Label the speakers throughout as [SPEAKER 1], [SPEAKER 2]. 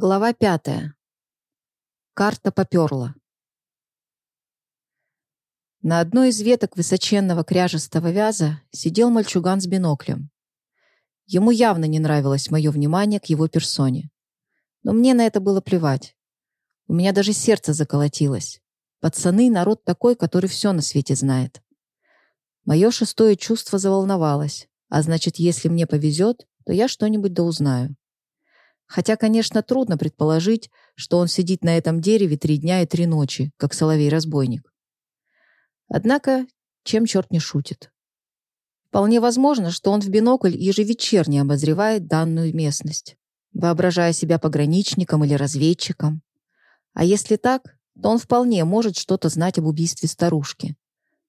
[SPEAKER 1] Глава пятая. Карта поперла. На одной из веток высоченного кряжестого вяза сидел мальчуган с биноклем. Ему явно не нравилось мое внимание к его персоне. Но мне на это было плевать. У меня даже сердце заколотилось. Пацаны — народ такой, который все на свете знает. Мое шестое чувство заволновалось, а значит, если мне повезет, то я что-нибудь да. Хотя, конечно, трудно предположить, что он сидит на этом дереве три дня и три ночи, как соловей-разбойник. Однако, чем черт не шутит. Вполне возможно, что он в бинокль ежевечерне обозревает данную местность, воображая себя пограничником или разведчиком. А если так, то он вполне может что-то знать об убийстве старушки.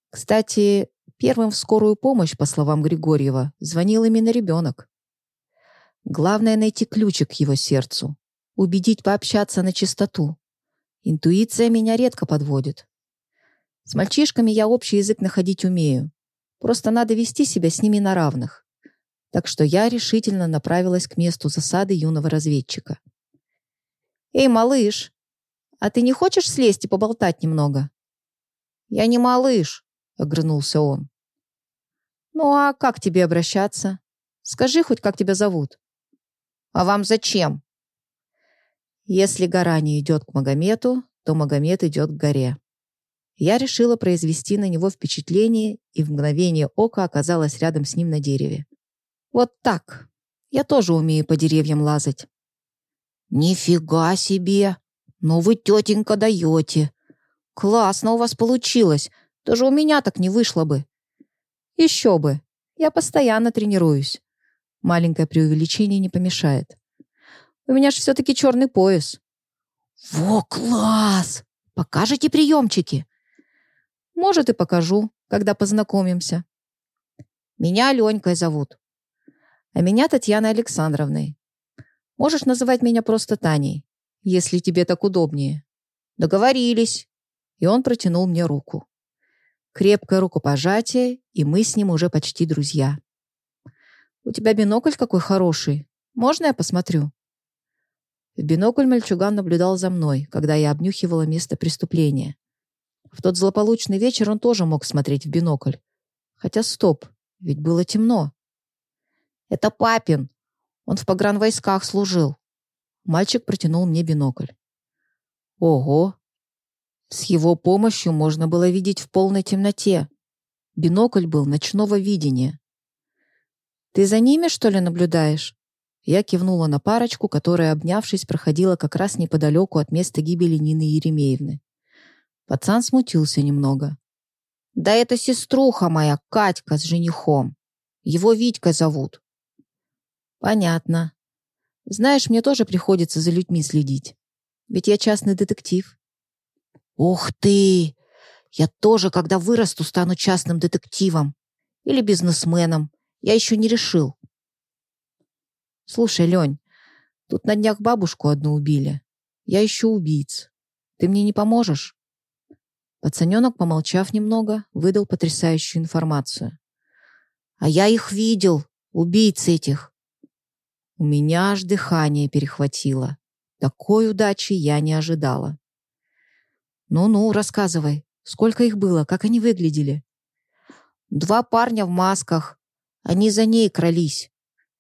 [SPEAKER 1] Кстати, первым в скорую помощь, по словам Григорьева, звонил именно ребенок. Главное — найти ключик к его сердцу. Убедить пообщаться на чистоту. Интуиция меня редко подводит. С мальчишками я общий язык находить умею. Просто надо вести себя с ними на равных. Так что я решительно направилась к месту засады юного разведчика. «Эй, малыш, а ты не хочешь слезть и поболтать немного?» «Я не малыш», — огрынулся он. «Ну а как тебе обращаться? Скажи хоть, как тебя зовут?» А вам зачем? Если гора не идет к Магомету, то Магомед идет к горе. Я решила произвести на него впечатление и в мгновение ока оказалась рядом с ним на дереве. Вот так. Я тоже умею по деревьям лазать. Нифига себе! Ну вы, тетенька, даете. Классно у вас получилось. Даже у меня так не вышло бы. Еще бы. Я постоянно тренируюсь. Маленькое преувеличение не помешает. У меня же все-таки черный пояс. Во, класс! Покажете приемчики? Может, и покажу, когда познакомимся. Меня Ленькой зовут. А меня Татьяной Александровной. Можешь называть меня просто Таней, если тебе так удобнее. Договорились. И он протянул мне руку. Крепкое рукопожатие, и мы с ним уже почти друзья. «У тебя бинокль какой хороший. Можно я посмотрю?» В бинокль мальчуган наблюдал за мной, когда я обнюхивала место преступления. В тот злополучный вечер он тоже мог смотреть в бинокль. Хотя стоп, ведь было темно. «Это папин. Он в погранвойсках служил». Мальчик протянул мне бинокль. «Ого! С его помощью можно было видеть в полной темноте. Бинокль был ночного видения. «Ты за ними, что ли, наблюдаешь?» Я кивнула на парочку, которая, обнявшись, проходила как раз неподалеку от места гибели Нины Еремеевны. Пацан смутился немного. «Да это сеструха моя, Катька, с женихом. Его Витька зовут». «Понятно. Знаешь, мне тоже приходится за людьми следить. Ведь я частный детектив». «Ух ты! Я тоже, когда вырасту, стану частным детективом. Или бизнесменом. Я еще не решил. Слушай, Лень, тут на днях бабушку одну убили. Я ищу убийц. Ты мне не поможешь? Пацаненок, помолчав немного, выдал потрясающую информацию. А я их видел, убийц этих. У меня аж дыхание перехватило. Такой удачи я не ожидала. Ну-ну, рассказывай. Сколько их было? Как они выглядели? Два парня в масках. Они за ней крались.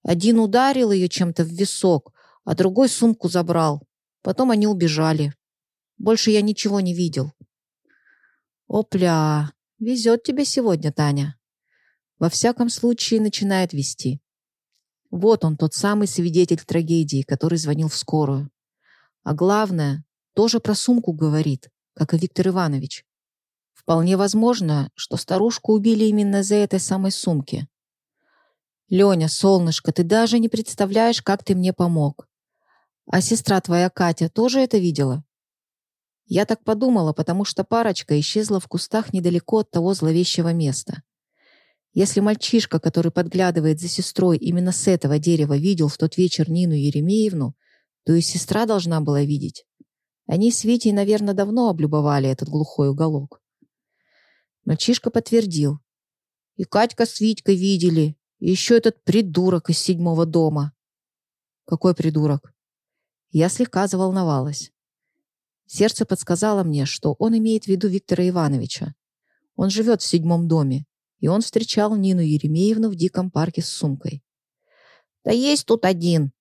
[SPEAKER 1] Один ударил ее чем-то в висок, а другой сумку забрал. Потом они убежали. Больше я ничего не видел. Опля, везет тебе сегодня, Таня. Во всяком случае, начинает вести. Вот он, тот самый свидетель трагедии, который звонил в скорую. А главное, тоже про сумку говорит, как и Виктор Иванович. Вполне возможно, что старушку убили именно за этой самой сумки. Леня, солнышко, ты даже не представляешь, как ты мне помог. А сестра твоя Катя тоже это видела? Я так подумала, потому что парочка исчезла в кустах недалеко от того зловещего места. Если мальчишка, который подглядывает за сестрой, именно с этого дерева видел в тот вечер Нину Еремеевну, то и сестра должна была видеть. Они с Витей, наверное, давно облюбовали этот глухой уголок. Мальчишка подтвердил. И Катька с Витькой видели, еще этот придурок из седьмого дома. Какой придурок? Я слегка заволновалась. Сердце подсказало мне, что он имеет в виду Виктора Ивановича. Он живет в седьмом доме, и он встречал Нину Еремеевну в диком парке с сумкой. «Да есть тут один.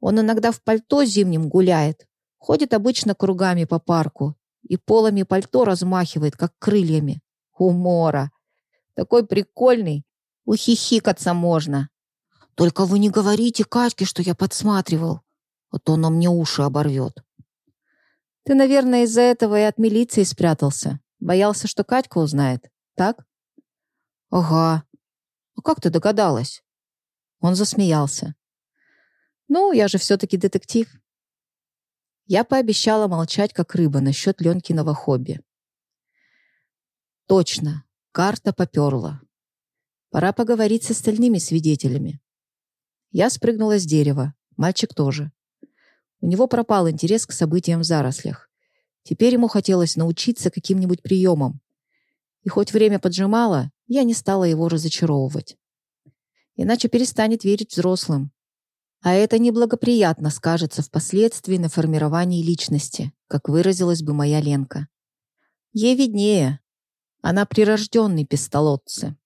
[SPEAKER 1] Он иногда в пальто зимним гуляет. Ходит обычно кругами по парку и полами пальто размахивает, как крыльями. Умора! Такой прикольный. Ухихикаться можно. Только вы не говорите Катьке, что я подсматривал, а то он мне уши оборвет. Ты, наверное, из-за этого и от милиции спрятался. Боялся, что Катька узнает, так? Ага. А как ты догадалась? Он засмеялся. Ну, я же все-таки детектив. Я пообещала молчать, как рыба, насчет Ленкиного хобби. Точно, карта поперла. Пора поговорить с остальными свидетелями. Я спрыгнула с дерева, мальчик тоже. У него пропал интерес к событиям в зарослях. Теперь ему хотелось научиться каким-нибудь приемам. И хоть время поджимало, я не стала его разочаровывать. Иначе перестанет верить взрослым. А это неблагоприятно скажется впоследствии на формировании личности, как выразилась бы моя Ленка. Ей виднее. Она прирожденный пистолотцы.